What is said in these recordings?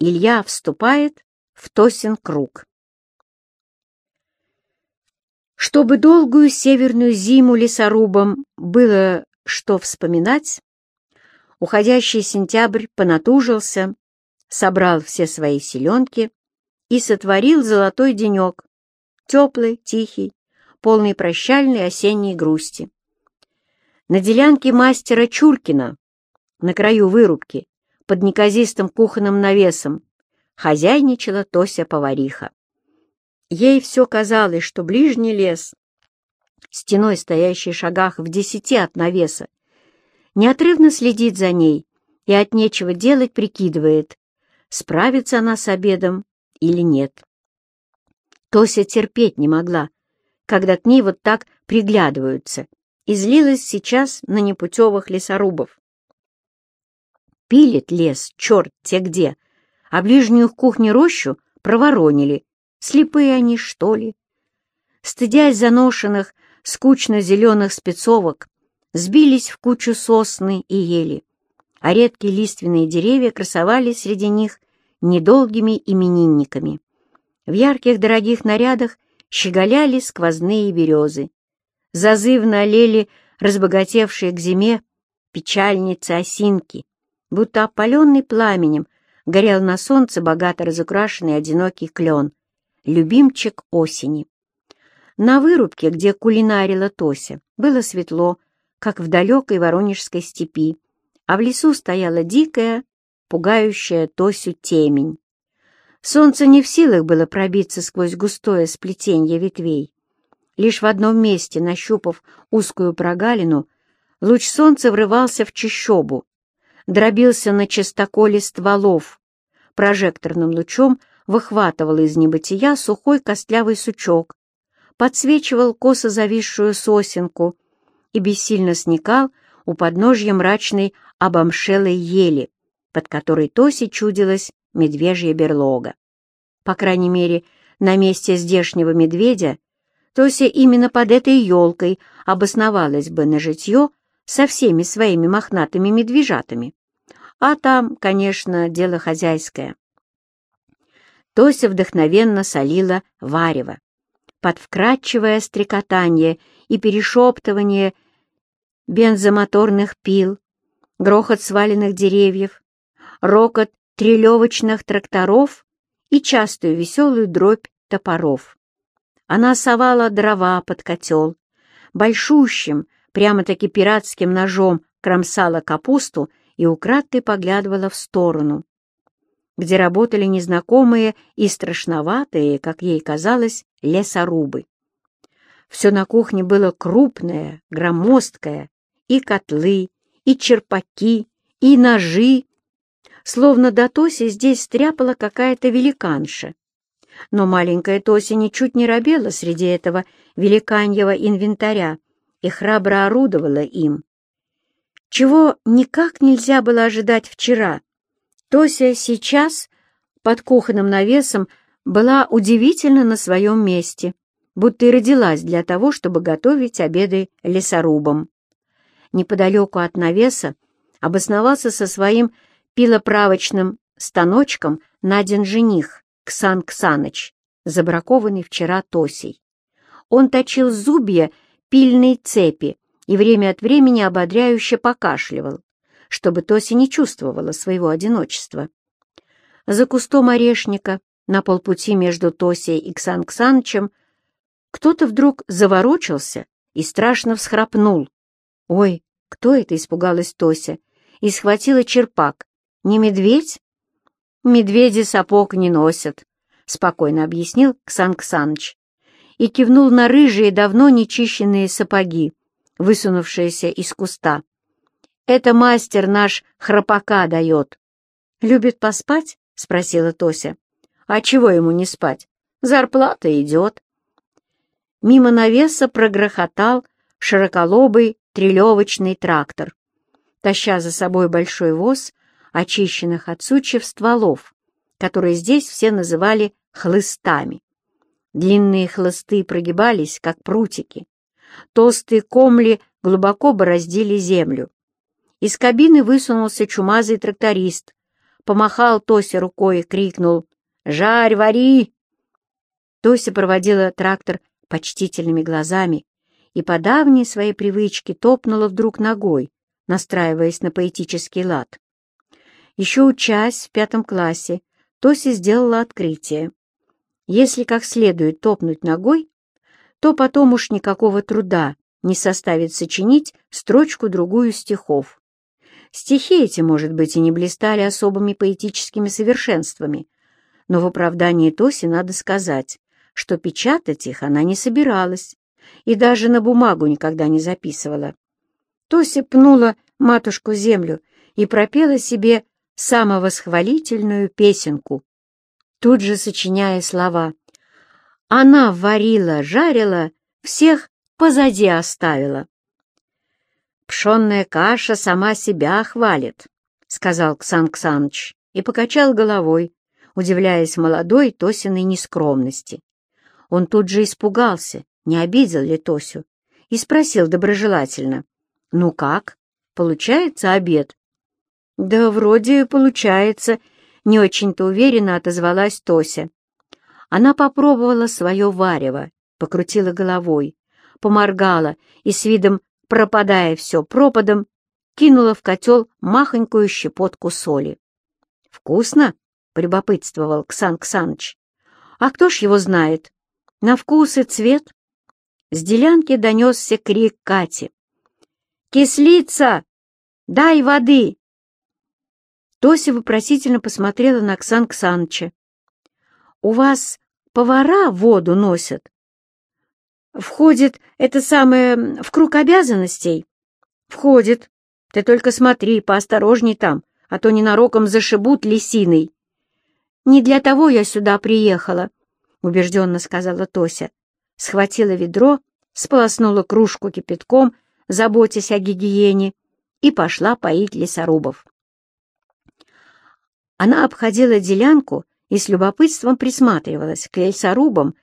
Илья вступает в Тосин круг. Чтобы долгую северную зиму лесорубам было что вспоминать, уходящий сентябрь понатужился, собрал все свои селенки и сотворил золотой денек, теплый, тихий, полный прощальной осенней грусти. На делянке мастера Чуркина, на краю вырубки, под неказистым кухонным навесом, хозяйничала Тося-повариха. Ей все казалось, что ближний лес, стеной стоящий в шагах в десяти от навеса, неотрывно следит за ней и от нечего делать прикидывает, справится она с обедом или нет. Тося терпеть не могла, когда к ней вот так приглядываются, и злилась сейчас на непутевых лесорубов. Пилит лес, черт те где, а ближнюю кухню-рощу проворонили. Слепые они, что ли? Стыдясь заношенных, скучно-зеленых спецовок, сбились в кучу сосны и ели, а редкие лиственные деревья красовались среди них недолгими именинниками. В ярких дорогих нарядах щеголяли сквозные березы. Зазывно олели разбогатевшие к зиме печальницы осинки, будто опаленный пламенем горел на солнце богато разукрашенный одинокий клен, любимчик осени. На вырубке, где кулинарила Тося, было светло, как в далекой Воронежской степи, а в лесу стояла дикая, пугающая Тосю темень. Солнце не в силах было пробиться сквозь густое сплетение ветвей. Лишь в одном месте, нащупав узкую прогалину, луч солнца врывался в чащобу, дробился на частоколе стволов, прожекторным лучом выхватывал из небытия сухой костлявый сучок, подсвечивал косо зависшую сосенку и бессильно сникал у подножья мрачной обомшелой ели, под которой Тосе чудилась медвежья берлога. По крайней мере, на месте здешнего медведя Тося именно под этой елкой обосновалась бы на житье со всеми своими мохнатыми медвежатами. А там, конечно, дело хозяйское. Тося вдохновенно солила варево. Под вкрадчивое стрекотание и перешептывание бензомоторных пил, грохот сваленных деревьев, рокот трелевочных тракторов и частую веселую дробь топоров. Она совала дрова под котел, большущим, прямо-таки пиратским ножом кромсала капусту и украдкой поглядывала в сторону, где работали незнакомые и страшноватые, как ей казалось, лесорубы. Все на кухне было крупное, громоздкое, и котлы, и черпаки, и ножи, словно до Тоси здесь стряпала какая-то великанша. Но маленькая Тося ничуть не робела среди этого великаньего инвентаря и храбро орудовала им. Чего никак нельзя было ожидать вчера, Тося сейчас, под кухонным навесом, была удивительно на своем месте, будто и родилась для того, чтобы готовить обеды лесорубам. Неподалеку от навеса обосновался со своим пилоправочным станочком Надин жених Ксан Ксаныч, забракованный вчера Тосей. Он точил зубья пильной цепи и время от времени ободряюще покашливал, чтобы Тося не чувствовала своего одиночества. За кустом орешника, на полпути между Тосей и Ксан Ксанычем, кто-то вдруг заворочился и страшно всхрапнул. «Ой, кто это?» — испугалась Тося и схватила черпак. «Не медведь?» «Медведи сапог не носят», — спокойно объяснил Ксан Ксаныч и кивнул на рыжие, давно нечищенные сапоги, высунувшиеся из куста. «Это мастер наш храпака дает». «Любит поспать?» — спросила Тося. «А чего ему не спать? Зарплата идет». Мимо навеса прогрохотал широколобый трелевочный трактор таща за собой большой воз очищенных от сучьев стволов, которые здесь все называли хлыстами. Длинные хлысты прогибались, как прутики. Толстые комли глубоко бороздили землю. Из кабины высунулся чумазый тракторист, помахал Тосе рукой и крикнул «Жарь, вари!». Тося проводила трактор почтительными глазами и по давней своей привычке топнула вдруг ногой, настраиваясь на поэтический лад. Еще учась в пятом классе, Тося сделала открытие. Если как следует топнуть ногой, то потом уж никакого труда не составит сочинить строчку-другую стихов. Стихи эти, может быть, и не блистали особыми поэтическими совершенствами, но в оправдании Тоси надо сказать, что печатать их она не собиралась и даже на бумагу никогда не записывала. Тося пнула матушку землю и пропела себе самовосхвалительную песенку, тут же сочиняя слова. Она варила, жарила, всех позади оставила. «Пшенная каша сама себя хвалит», — сказал Ксан Ксаныч и покачал головой, удивляясь молодой Тосиной нескромности. Он тут же испугался, не обидел ли Тосю, и спросил доброжелательно, «Ну как, получается обед?» «Да вроде получается», — не очень-то уверенно отозвалась Тося. Она попробовала свое варево, покрутила головой, поморгала и с видом пропадая все пропадом, кинула в котел махонькую щепотку соли. «Вкусно?» — прибопытствовал Ксан Ксаныч. «А кто ж его знает? На вкус и цвет?» С делянки донесся крик Кати. «Кислица! Дай воды!» Тося вопросительно посмотрела на Ксан Ксаныча. «У вас повара воду носят?» Входит это самое в круг обязанностей? Входит. Ты только смотри, поосторожней там, а то ненароком зашибут лисиной. Не для того я сюда приехала, убежденно сказала Тося. Схватила ведро, сполоснула кружку кипятком, заботясь о гигиене, и пошла поить лесорубов. Она обходила делянку и с любопытством присматривалась к лесорубам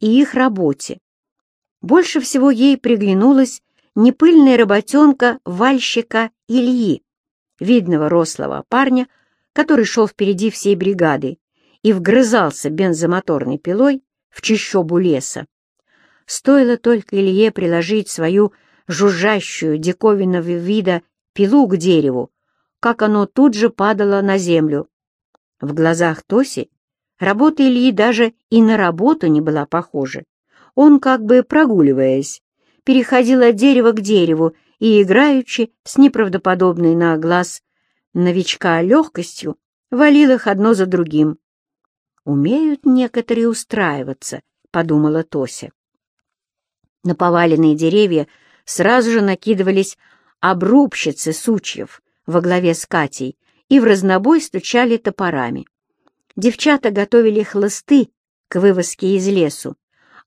и их работе. Больше всего ей приглянулась непыльная работенка вальщика Ильи, видного рослого парня, который шел впереди всей бригады и вгрызался бензомоторной пилой в чищобу леса. Стоило только Илье приложить свою жужжащую диковинного вида пилу к дереву, как оно тут же падало на землю. В глазах Тоси работа Ильи даже и на работу не была похожа. Он, как бы прогуливаясь, переходил от дерева к дереву и, играючи с неправдоподобной на глаз новичка легкостью, валил их одно за другим. «Умеют некоторые устраиваться», — подумала Тося. На поваленные деревья сразу же накидывались обрубщицы сучьев во главе с Катей и в разнобой стучали топорами. Девчата готовили хлысты к вывозке из лесу,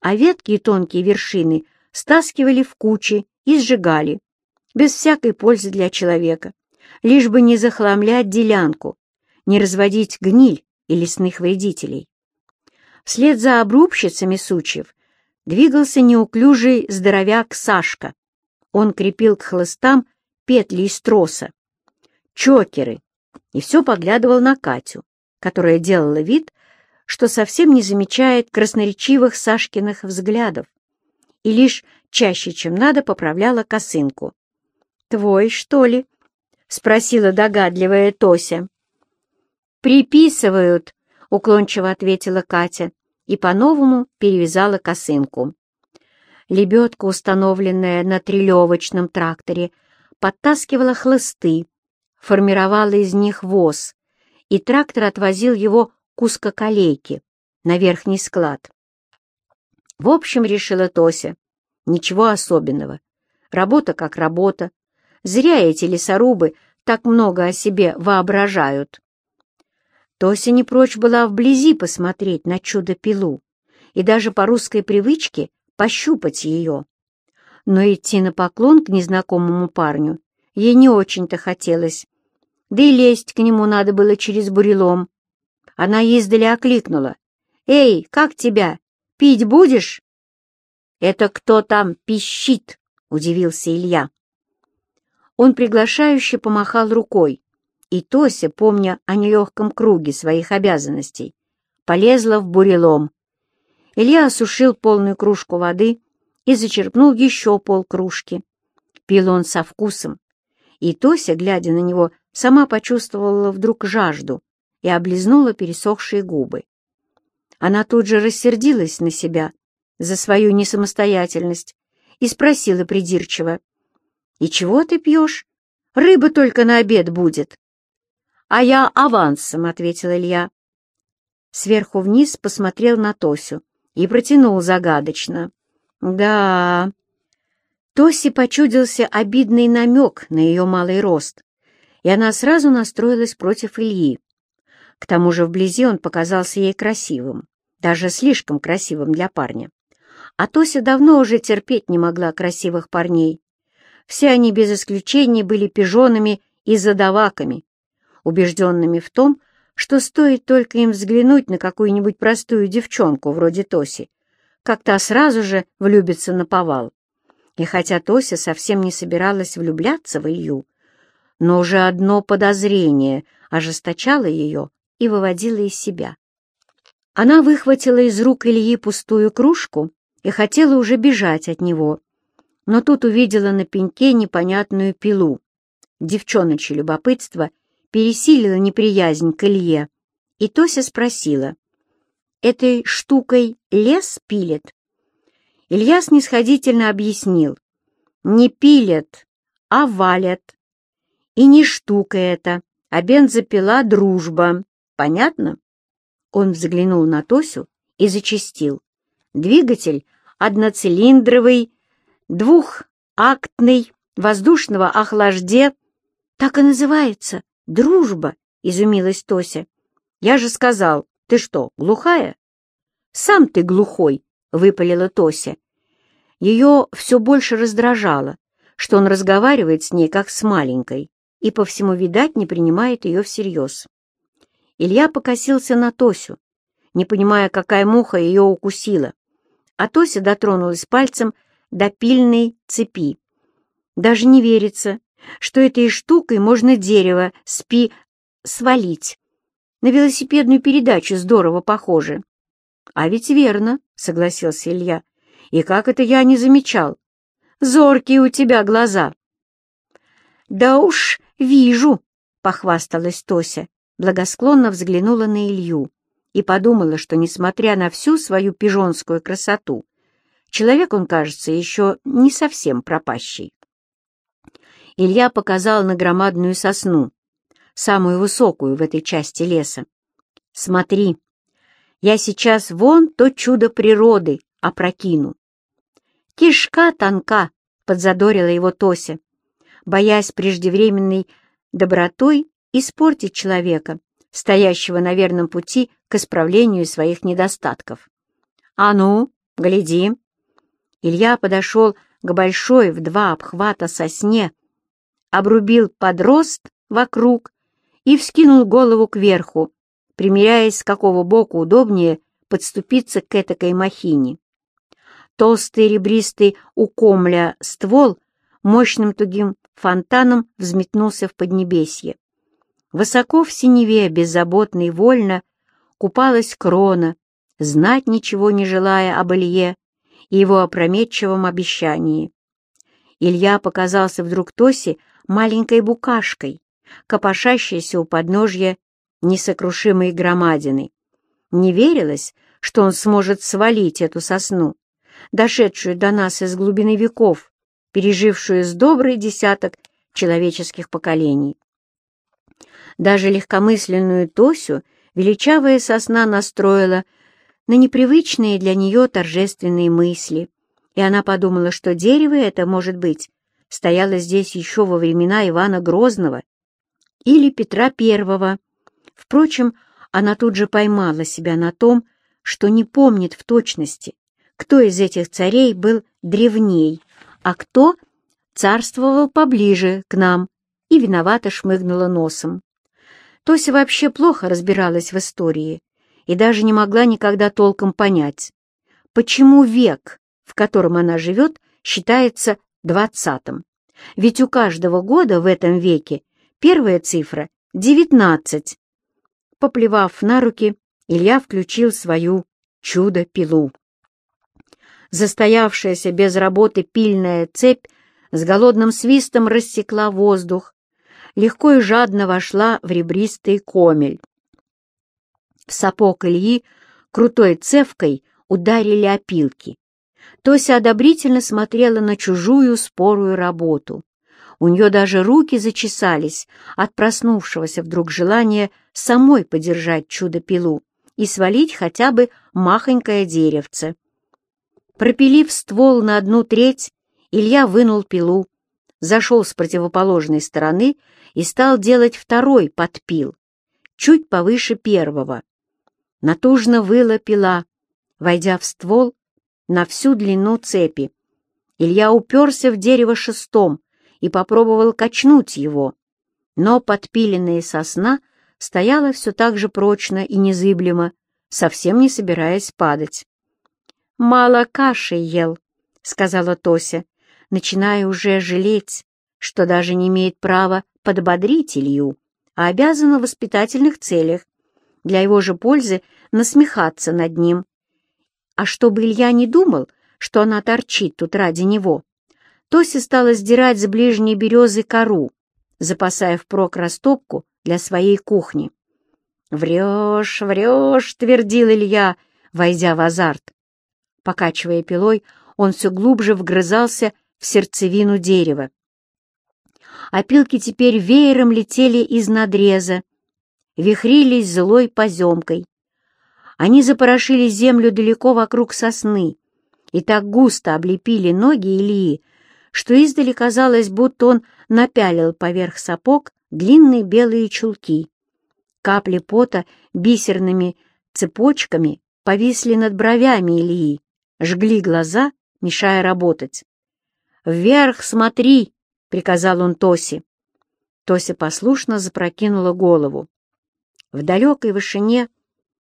а ветки и тонкие вершины стаскивали в кучи и сжигали, без всякой пользы для человека, лишь бы не захламлять делянку, не разводить гниль и лесных вредителей. Вслед за обрубщицами сучьев двигался неуклюжий здоровяк Сашка. Он крепил к хлыстам петли из троса, чокеры, и все поглядывал на Катю, которая делала вид, что совсем не замечает красноречивых Сашкиных взглядов и лишь чаще, чем надо, поправляла косынку. «Твой, что ли?» — спросила догадливая Тося. «Приписывают», — уклончиво ответила Катя и по-новому перевязала косынку. Лебедка, установленная на трелевочном тракторе, подтаскивала хлысты, формировала из них воз, и трактор отвозил его кускоколейки на верхний склад. В общем, решила Тося, ничего особенного. Работа как работа. Зря эти лесорубы так много о себе воображают. Тося не прочь была вблизи посмотреть на чудо-пилу и даже по русской привычке пощупать ее. Но идти на поклон к незнакомому парню ей не очень-то хотелось, да и лезть к нему надо было через бурелом. Она издали окликнула. «Эй, как тебя? Пить будешь?» «Это кто там пищит?» — удивился Илья. Он приглашающе помахал рукой, И Тося, помня о нелегком круге своих обязанностей, полезла в бурелом. Илья осушил полную кружку воды и зачерпнул еще полкружки. Пил он со вкусом, и Тося, глядя на него, сама почувствовала вдруг жажду и облизнула пересохшие губы. Она тут же рассердилась на себя за свою несамостоятельность и спросила придирчиво, «И чего ты пьешь? Рыба только на обед будет». «А я авансом», — ответил Илья. Сверху вниз посмотрел на Тосю и протянул загадочно. «Да...» Тосе почудился обидный намек на ее малый рост, и она сразу настроилась против Ильи. К тому же вблизи он показался ей красивым, даже слишком красивым для парня. А Тося давно уже терпеть не могла красивых парней. Все они без исключения были пижонами и задаваками, убежденными в том, что стоит только им взглянуть на какую-нибудь простую девчонку вроде Тоси, как та сразу же влюбится на повал. И хотя Тося совсем не собиралась влюбляться в Илью, но уже одно подозрение ожесточало ее и выводило из себя. Она выхватила из рук Ильи пустую кружку и хотела уже бежать от него, но тут увидела на пеньке непонятную пилу. Девчоночье любопытство пересилило неприязнь к Илье, и Тося спросила, «Этой штукой лес пилит?» Илья снисходительно объяснил, «Не пилят, а валят. И не штука это, а бензопила дружба. Понятно?» Он взглянул на Тосю и зачастил. Двигатель одноцилиндровый, двухактный, воздушного охлажде. Так и называется. Дружба, изумилась Тося. Я же сказал, ты что, глухая? Сам ты глухой, выпалила Тося. Ее все больше раздражало, что он разговаривает с ней как с маленькой и по всему, видать, не принимает ее всерьез. Илья покосился на Тосю, не понимая, какая муха ее укусила, а Тося дотронулась пальцем до пильной цепи. Даже не верится, что этой штукой можно дерево спи свалить. На велосипедную передачу здорово похоже. — А ведь верно, — согласился Илья. — И как это я не замечал? Зоркие у тебя глаза. — Да уж, вижу, — похвасталась Тося благосклонно взглянула на Илью и подумала, что, несмотря на всю свою пижонскую красоту, человек он, кажется, еще не совсем пропащий. Илья показал на громадную сосну, самую высокую в этой части леса. «Смотри, я сейчас вон то чудо природы опрокину». «Кишка тонка», — подзадорила его Тося, боясь преждевременной добротой испортить человека, стоящего на верном пути к исправлению своих недостатков. «А ну, гляди!» Илья подошел к большой в два обхвата сосне, обрубил подрост вокруг и вскинул голову кверху, примеряясь, с какого боку удобнее подступиться к этакой махине. Толстый ребристый у комля ствол мощным тугим фонтаном взметнулся в поднебесье. Высоко в синеве, беззаботно и вольно, купалась крона, знать ничего не желая об Илье и его опрометчивом обещании. Илья показался вдруг Тосе маленькой букашкой, копошащейся у подножья несокрушимой громадины. Не верилось, что он сможет свалить эту сосну, дошедшую до нас из глубины веков, пережившую с добрый десяток человеческих поколений. Даже легкомысленную Тосю величавая сосна настроила на непривычные для нее торжественные мысли, и она подумала, что дерево это, может быть, стояло здесь еще во времена Ивана Грозного или Петра Первого. Впрочем, она тут же поймала себя на том, что не помнит в точности, кто из этих царей был древней, а кто царствовал поближе к нам, и виновато шмыгнула носом. Тося вообще плохо разбиралась в истории и даже не могла никогда толком понять, почему век, в котором она живет, считается двадцатым. Ведь у каждого года в этом веке первая цифра девятнадцать. Поплевав на руки, Илья включил свою чудо-пилу. Застоявшаяся без работы пильная цепь с голодным свистом рассекла воздух, легко и жадно вошла в ребристый комель. В сапог Ильи крутой цевкой ударили опилки. Тося одобрительно смотрела на чужую спорую работу. У нее даже руки зачесались от проснувшегося вдруг желания самой подержать чудо-пилу и свалить хотя бы махонькое деревце. Пропилив ствол на одну треть, Илья вынул пилу, зашел с противоположной стороны и стал делать второй подпил, чуть повыше первого. Натужно выла пила, войдя в ствол на всю длину цепи. Илья уперся в дерево шестом и попробовал качнуть его, но подпиленная сосна стояла все так же прочно и незыблемо, совсем не собираясь падать. «Мало каши ел», — сказала Тося, начиная уже жалеть, что даже не имеет права подбодрить Илью, а обязана в воспитательных целях для его же пользы насмехаться над ним. А чтобы Илья не думал, что она торчит тут ради него, Тося стала сдирать с ближней березы кору, запасая впрок растопку для своей кухни. «Врешь, врешь», — твердил Илья, войдя в азарт. Покачивая пилой, он все глубже вгрызался в сердцевину дерева. Опилки теперь веером летели из надреза, вихрились злой поземкой. Они запорошили землю далеко вокруг сосны и так густо облепили ноги Ильи, что издали казалось, будто он напялил поверх сапог длинные белые чулки. Капли пота бисерными цепочками повисли над бровями Ильи, жгли глаза, мешая работать. «Вверх смотри!» — приказал он Тосе. Тося послушно запрокинула голову. В далекой вышине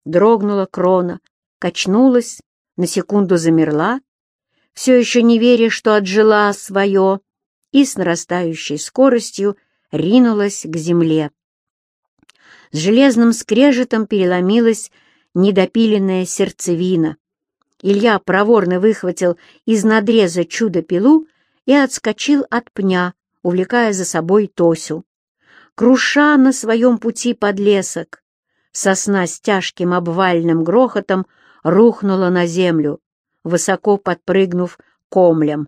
дрогнула крона, качнулась, на секунду замерла, все еще не веря, что отжила свое, и с нарастающей скоростью ринулась к земле. С железным скрежетом переломилась недопиленная сердцевина. Илья проворно выхватил из надреза чудо-пилу и отскочил от пня, увлекая за собой Тосю. Круша на своем пути подлесок, сосна с тяжким обвальным грохотом рухнула на землю, высоко подпрыгнув комлем.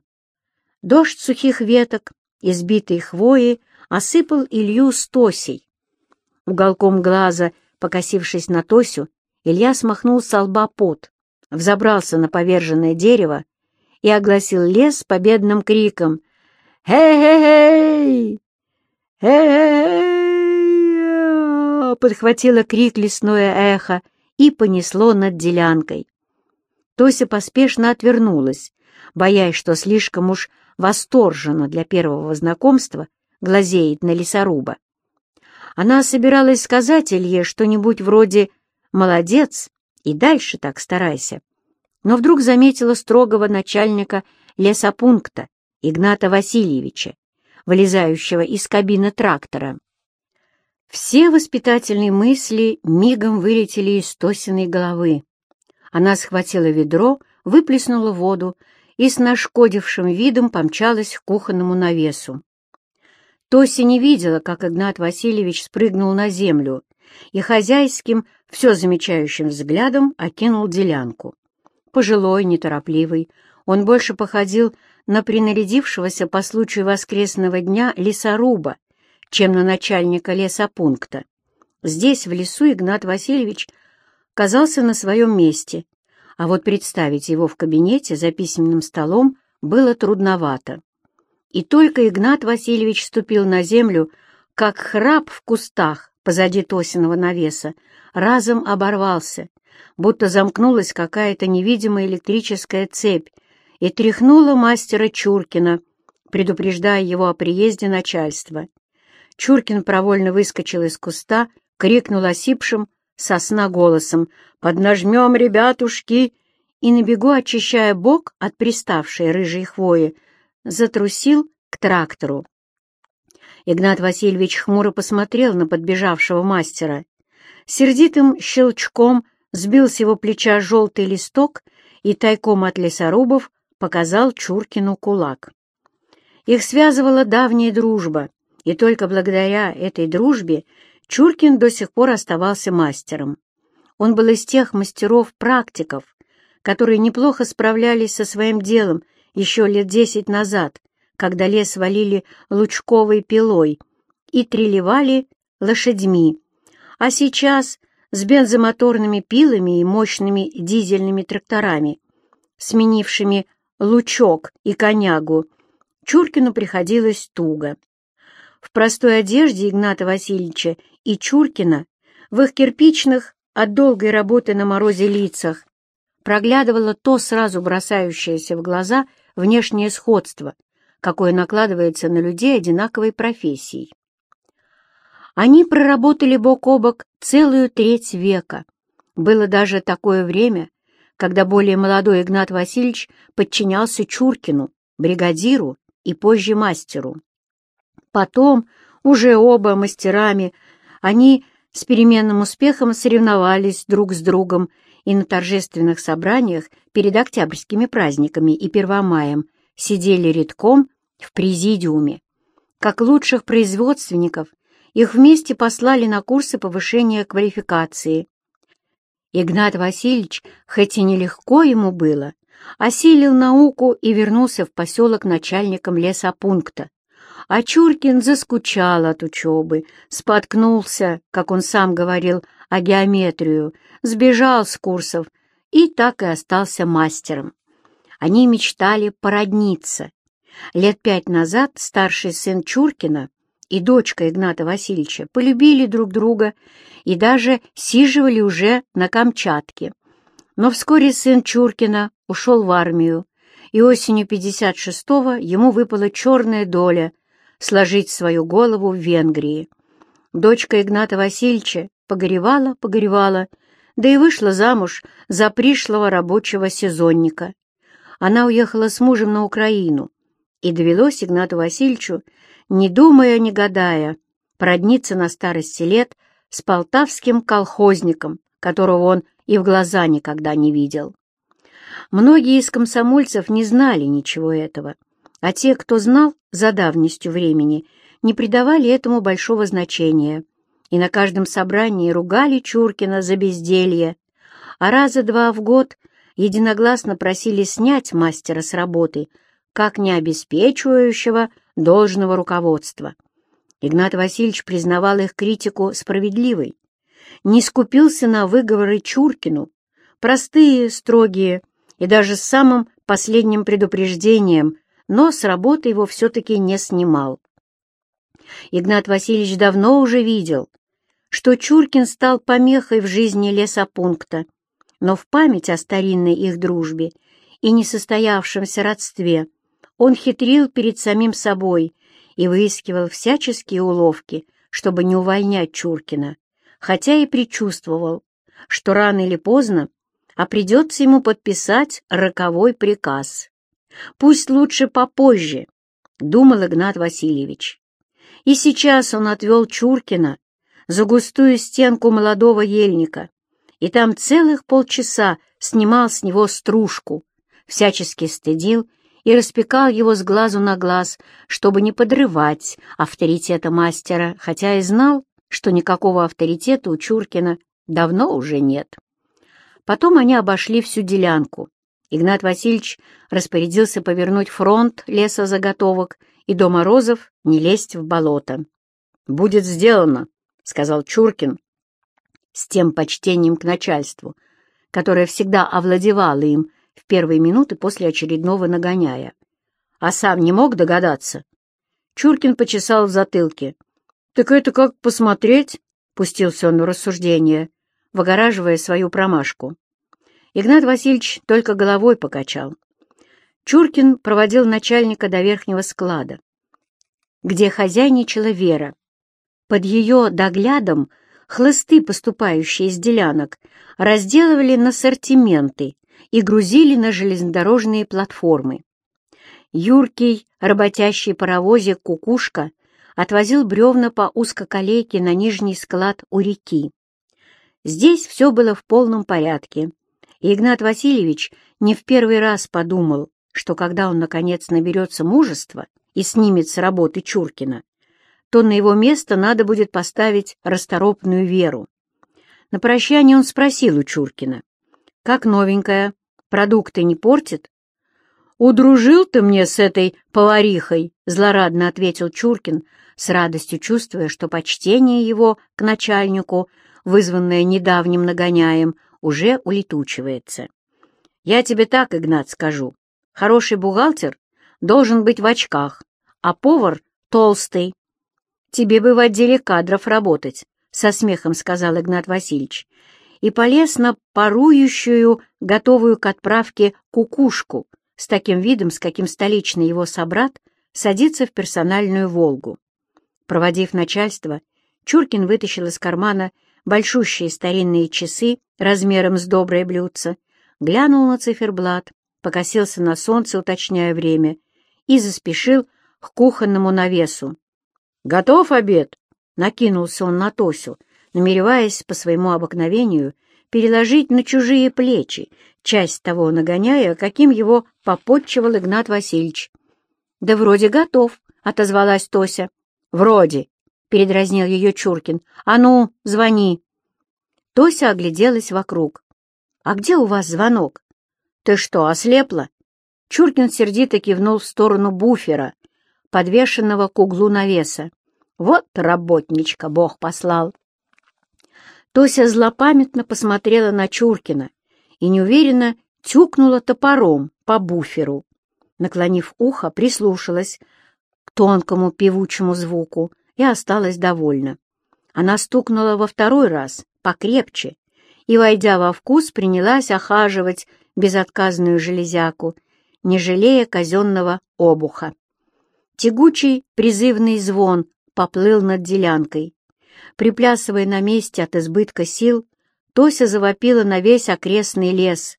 Дождь сухих веток, избитой хвои, осыпал Илью с Тосей. Уголком глаза, покосившись на Тосю, Илья смахнул с лба пот, взобрался на поверженное дерево и огласил лес победным криком «Хей-хей-хей! Хей-хей!» Подхватило крик лесное эхо и понесло над делянкой. Тося поспешно отвернулась, боясь, что слишком уж восторженно для первого знакомства глазеет на лесоруба. Она собиралась сказать Илье что-нибудь вроде «молодец» и дальше так старайся, но вдруг заметила строгого начальника лесопункта Игната Васильевича, вылезающего из кабины трактора. Все воспитательные мысли мигом вылетели из Тосиной головы. Она схватила ведро, выплеснула воду и с нашкодившим видом помчалась к кухонному навесу. Тося не видела, как Игнат Васильевич спрыгнул на землю и хозяйским, все замечающим взглядом окинул делянку. Пожилой, неторопливый, он больше походил на принарядившегося по случаю воскресного дня лесоруба, чем на начальника лесопункта. Здесь, в лесу, Игнат Васильевич казался на своем месте, а вот представить его в кабинете за письменным столом было трудновато. И только Игнат Васильевич ступил на землю, как храп в кустах позади Тосиного навеса, разом оборвался, будто замкнулась какая-то невидимая электрическая цепь и тряхнула мастера Чуркина, предупреждая его о приезде начальства. Чуркин провольно выскочил из куста, крикнул осипшим, сосна голосом «Поднажмем, ребятушки!» и на бегу, очищая бок от приставшей рыжей хвои, затрусил к трактору. Игнат Васильевич хмуро посмотрел на подбежавшего мастера. Сердитым щелчком сбил с его плеча желтый листок и тайком от лесорубов показал Чуркину кулак. Их связывала давняя дружба, и только благодаря этой дружбе Чуркин до сих пор оставался мастером. Он был из тех мастеров-практиков, которые неплохо справлялись со своим делом еще лет десять назад, когда лес валили лучковой пилой и трелевали лошадьми, а сейчас с бензомоторными пилами и мощными дизельными тракторами, сменившими лучок и конягу, Чуркину приходилось туго. В простой одежде Игната Васильевича и Чуркина, в их кирпичных от долгой работы на морозе лицах, проглядывало то сразу бросающееся в глаза внешнее сходство, какое накладывается на людей одинаковой профессии. Они проработали бок о бок целую треть века. Было даже такое время, когда более молодой Игнат Васильевич подчинялся Чуркину, бригадиру и позже мастеру. Потом, уже оба мастерами, они с переменным успехом соревновались друг с другом и на торжественных собраниях перед октябрьскими праздниками и Первомаем сидели редком в президиуме. Как лучших производственников их вместе послали на курсы повышения квалификации. Игнат Васильевич, хоть и нелегко ему было, осилил науку и вернулся в поселок начальником лесопункта. А Чуркин заскучал от учебы, споткнулся, как он сам говорил, о геометрию, сбежал с курсов и так и остался мастером. Они мечтали породниться. Лет пять назад старший сын Чуркина и дочка Игната Васильевича полюбили друг друга и даже сиживали уже на Камчатке. Но вскоре сын Чуркина ушел в армию, и осенью 56-го ему выпала черная доля сложить свою голову в Венгрии. Дочка Игната Васильевича погоревала, погоревала, да и вышла замуж за пришлого рабочего сезонника. Она уехала с мужем на Украину, и довелось Игнату Васильевичу не думая, не гадая, продниться на старости лет с полтавским колхозником, которого он и в глаза никогда не видел. Многие из комсомольцев не знали ничего этого, а те, кто знал за давностью времени, не придавали этому большого значения и на каждом собрании ругали Чуркина за безделье, а раза два в год единогласно просили снять мастера с работы, как не обеспечивающего должного руководства. Игнат Васильевич признавал их критику справедливой, не скупился на выговоры Чуркину, простые, строгие и даже с самым последним предупреждением, но с работы его все-таки не снимал. Игнат Васильевич давно уже видел, что Чуркин стал помехой в жизни лесопункта, но в память о старинной их дружбе и несостоявшемся родстве он хитрил перед самим собой и выискивал всяческие уловки, чтобы не увольнять Чуркина, хотя и предчувствовал, что рано или поздно а придется ему подписать роковой приказ. Пусть лучше попозже, — думал Игнат Васильевич. И сейчас он отвел Чуркина за густую стенку молодого ельника, и там целых полчаса снимал с него стружку, всячески стыдил и распекал его с глазу на глаз, чтобы не подрывать авторитета мастера, хотя и знал, что никакого авторитета у Чуркина давно уже нет. Потом они обошли всю делянку. Игнат Васильевич распорядился повернуть фронт лесозаготовок и до морозов не лезть в болото. «Будет сделано», — сказал Чуркин с тем почтением к начальству, которое всегда овладевало им в первые минуты после очередного нагоняя. А сам не мог догадаться. Чуркин почесал в затылке. «Так это как посмотреть?» — пустился он в рассуждение, выгораживая свою промашку. Игнат Васильевич только головой покачал. Чуркин проводил начальника до верхнего склада, где хозяйничала Вера. Под ее доглядом хлысты, поступающие из делянок, разделывали на сортименты и грузили на железнодорожные платформы. Юркий, работящий паровозик «Кукушка» отвозил бревна по узкоколейке на нижний склад у реки. Здесь все было в полном порядке, и Игнат Васильевич не в первый раз подумал, что когда он, наконец, наберется мужества и снимет с работы Чуркина, то на его место надо будет поставить расторопную Веру. На прощание он спросил у Чуркина, «Как новенькая? Продукты не портит?» «Удружил ты мне с этой поварихой», — злорадно ответил Чуркин, с радостью чувствуя, что почтение его к начальнику, вызванное недавним нагоняем, уже улетучивается. «Я тебе так, Игнат, скажу. Хороший бухгалтер должен быть в очках, а повар — толстый. Тебе бы в отделе кадров работать, — со смехом сказал Игнат Васильевич, и полез на парующую, готовую к отправке кукушку с таким видом, с каким столичный его собрат садится в персональную «Волгу». Проводив начальство, Чуркин вытащил из кармана большущие старинные часы размером с доброе блюдце, глянул на циферблат покосился на солнце, уточняя время, и заспешил к кухонному навесу. «Готов обед?» — накинулся он на Тосю, намереваясь по своему обыкновению переложить на чужие плечи часть того нагоняя, каким его попотчевал Игнат Васильевич. «Да вроде готов», — отозвалась Тося. «Вроде», — передразнил ее Чуркин. «А ну, звони». Тося огляделась вокруг. «А где у вас звонок?» «Ты что, ослепла?» Чуркин сердито кивнул в сторону буфера, подвешенного к углу навеса. «Вот работничка Бог послал!» Тося злопамятно посмотрела на Чуркина и неуверенно тюкнула топором по буферу. Наклонив ухо, прислушалась к тонкому певучему звуку и осталась довольна. Она стукнула во второй раз, покрепче, и, войдя во вкус, принялась охаживать безотказную железяку, не жалея казенного обуха. Тягучий призывный звон поплыл над делянкой. Приплясывая на месте от избытка сил, Тося завопила на весь окрестный лес.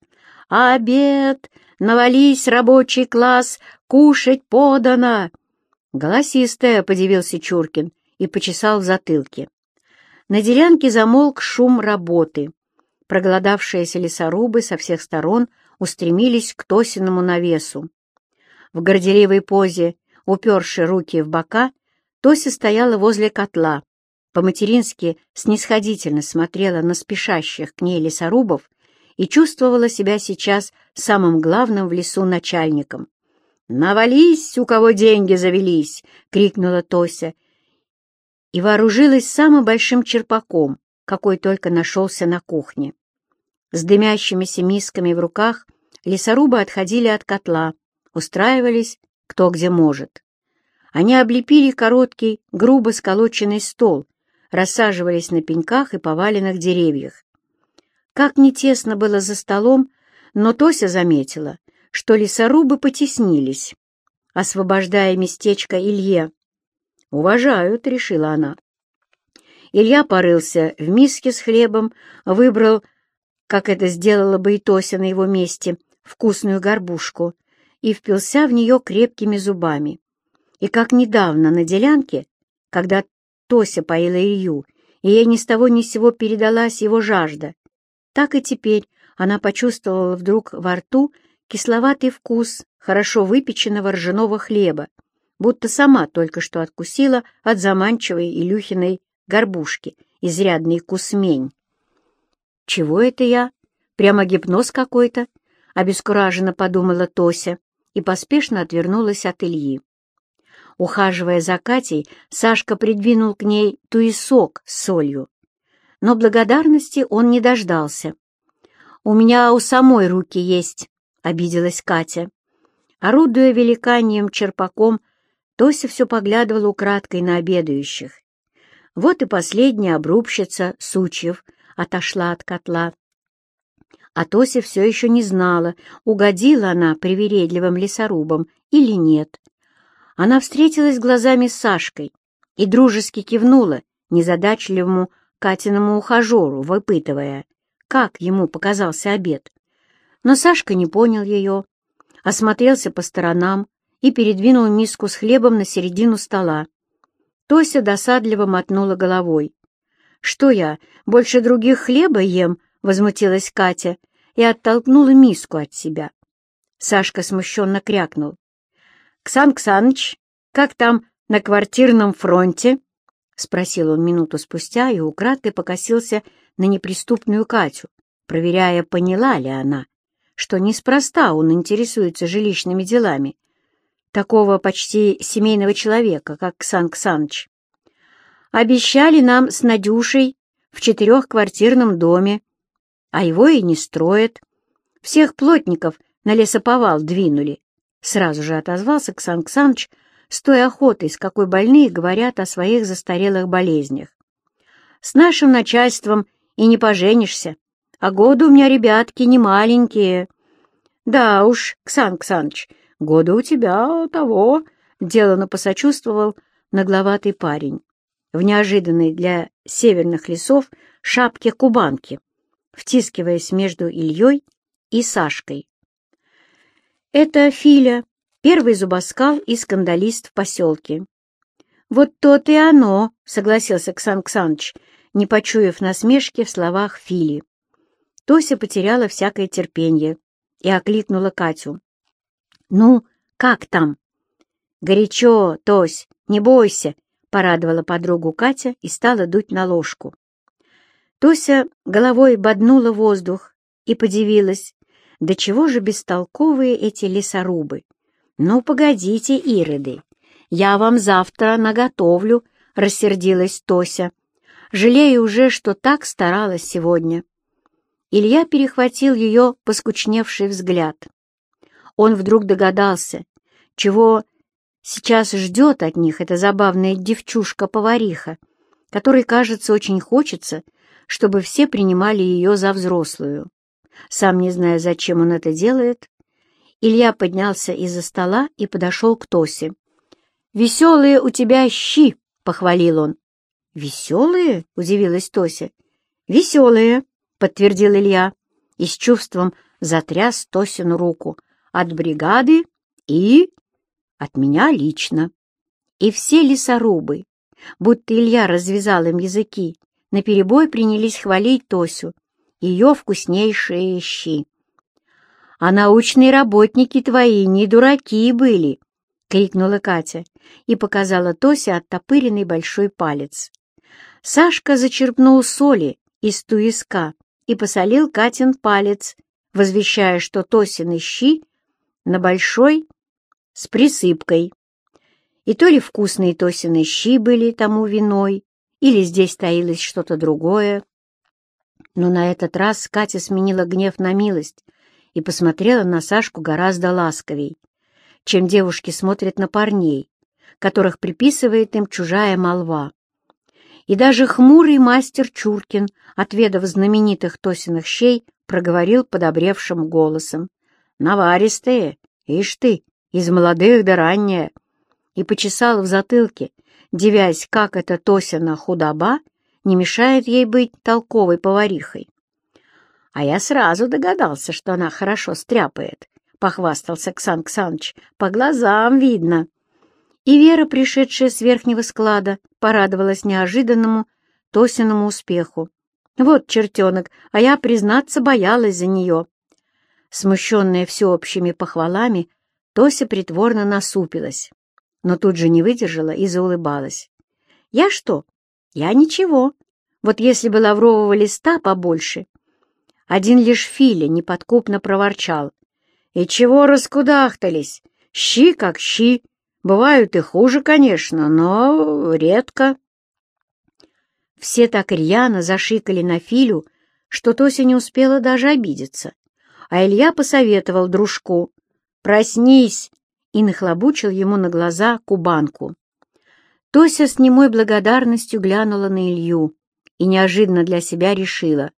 «Обед! Навались, рабочий класс! Кушать подано!» Голосистая, — подивился Чуркин и почесал в затылке. На делянке замолк шум работы. Проголодавшиеся лесорубы со всех сторон устремились к Тосиному навесу. В горделивой позе, уперши руки в бока, Тося стояла возле котла, по-матерински снисходительно смотрела на спешащих к ней лесорубов и чувствовала себя сейчас самым главным в лесу начальником. «Навались, у кого деньги завелись!» — крикнула Тося и вооружилась самым большим черпаком, какой только нашелся на кухне. С дымящимися мисками в руках лесорубы отходили от котла, устраивались кто где может. Они облепили короткий, грубо сколоченный стол, рассаживались на пеньках и поваленных деревьях. Как не тесно было за столом, но Тося заметила, что лесорубы потеснились, освобождая местечко Илье. «Уважают», — решила она. Илья порылся в миске с хлебом, выбрал как это сделала бы и Тося на его месте, вкусную горбушку, и впился в нее крепкими зубами. И как недавно на делянке, когда Тося поила Илью, и ей ни с того ни с сего передалась его жажда, так и теперь она почувствовала вдруг во рту кисловатый вкус хорошо выпеченного ржаного хлеба, будто сама только что откусила от заманчивой Илюхиной горбушки, изрядный кусмень. «Чего это я? Прямо гипноз какой-то?» — обескураженно подумала Тося и поспешно отвернулась от Ильи. Ухаживая за Катей, Сашка придвинул к ней туесок с солью. Но благодарности он не дождался. «У меня у самой руки есть», — обиделась Катя. Орудуя великанием черпаком, Тося все поглядывала украдкой на обедающих. Вот и последняя обрубщица Сучьев — отошла от котла. А Тося все еще не знала, угодила она привередливым лесорубам или нет. Она встретилась глазами с Сашкой и дружески кивнула незадачливому Катиному ухажеру, выпытывая, как ему показался обед. Но Сашка не понял ее, осмотрелся по сторонам и передвинул миску с хлебом на середину стола. Тося досадливо мотнула головой. «Что я, больше других хлеба ем?» — возмутилась Катя и оттолкнула миску от себя. Сашка смущенно крякнул. «Ксан Ксаныч, как там на квартирном фронте?» — спросил он минуту спустя и украдкой покосился на неприступную Катю, проверяя, поняла ли она, что неспроста он интересуется жилищными делами такого почти семейного человека, как Ксан Ксаныч. Обещали нам с Надюшей в четырехквартирном доме, а его и не строят. Всех плотников на лесоповал двинули. Сразу же отозвался Ксан Ксаныч с той охотой, с какой больные говорят о своих застарелых болезнях. С нашим начальством и не поженишься, а годы у меня, ребятки, не маленькие. Да уж, Ксан Ксаныч, годы у тебя того, — делано посочувствовал нагловатый парень в неожиданной для северных лесов шапке кубанки, втискиваясь между Ильей и Сашкой. Это Филя, первый зубоскал и скандалист в поселке. «Вот то-то и оно», — согласился Ксан Ксаныч, не почуяв насмешки в словах Фили. Тося потеряла всякое терпение и окликнула Катю. «Ну, как там?» «Горячо, Тось, не бойся», — порадовала подругу Катя и стала дуть на ложку. Тося головой боднула воздух и подивилась, да чего же бестолковые эти лесорубы. «Ну, погодите, ироды, я вам завтра наготовлю», — рассердилась Тося. «Жалею уже, что так старалась сегодня». Илья перехватил ее поскучневший взгляд. Он вдруг догадался, чего сейчас ждет от них эта забавная девчушка-повариха, которой, кажется, очень хочется, чтобы все принимали ее за взрослую. Сам не зная, зачем он это делает, Илья поднялся из-за стола и подошел к Тосе. «Веселые у тебя щи!» — похвалил он. «Веселые?» — удивилась Тося. «Веселые!» — подтвердил Илья и с чувством затряс Тосину руку. «От бригады и от меня лично». И все лесорубы, будто Илья развязал им языки, наперебой принялись хвалить Тосю, ее вкуснейшие щи. «А научные работники твои не дураки были!» — крикнула Катя и показала Тосе оттопыренный большой палец. Сашка зачерпнул соли из туиска и посолил Катин палец, возвещая, что Тосины щи на большой с присыпкой. И то ли вкусные Тосины щи были тому виной, или здесь таилось что-то другое. Но на этот раз Катя сменила гнев на милость и посмотрела на Сашку гораздо ласковей, чем девушки смотрят на парней, которых приписывает им чужая молва. И даже хмурый мастер Чуркин, отведав знаменитых Тосиных щей, проговорил подобревшим голосом. «Наваристые, ишь ты, из молодых до ранняя!» и почесал в затылке, девясь, как эта Тосина худоба не мешает ей быть толковой поварихой. А я сразу догадался, что она хорошо стряпает, — похвастался Ксан Ксаныч. По глазам видно. И Вера, пришедшая с верхнего склада, порадовалась неожиданному Тосиному успеху. Вот чертенок, а я, признаться, боялась за нее. Смущенная всеобщими похвалами, Тося притворно насупилась, но тут же не выдержала и заулыбалась. «Я что? Я ничего. Вот если бы лаврового листа побольше, один лишь Филя неподкупно проворчал. «И чего раскудахтались? Щи как щи. Бывают и хуже, конечно, но редко». Все так рьяно зашикали на Филю, что Тося не успела даже обидеться. А Илья посоветовал дружку «Проснись!» и нахлобучил ему на глаза кубанку. Тося с немой благодарностью глянула на Илью и неожиданно для себя решила,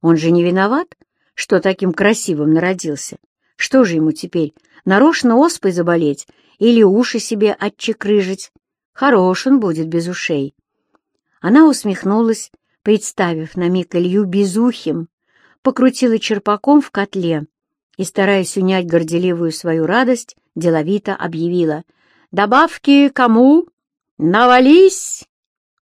он же не виноват, что таким красивым народился. Что же ему теперь, нарочно оспой заболеть или уши себе отчекрыжить? Хорош он будет без ушей. Она усмехнулась, представив на миг Илью безухим, покрутила черпаком в котле и, стараясь унять горделивую свою радость, деловито объявила «Добавки кому?» «Навались!»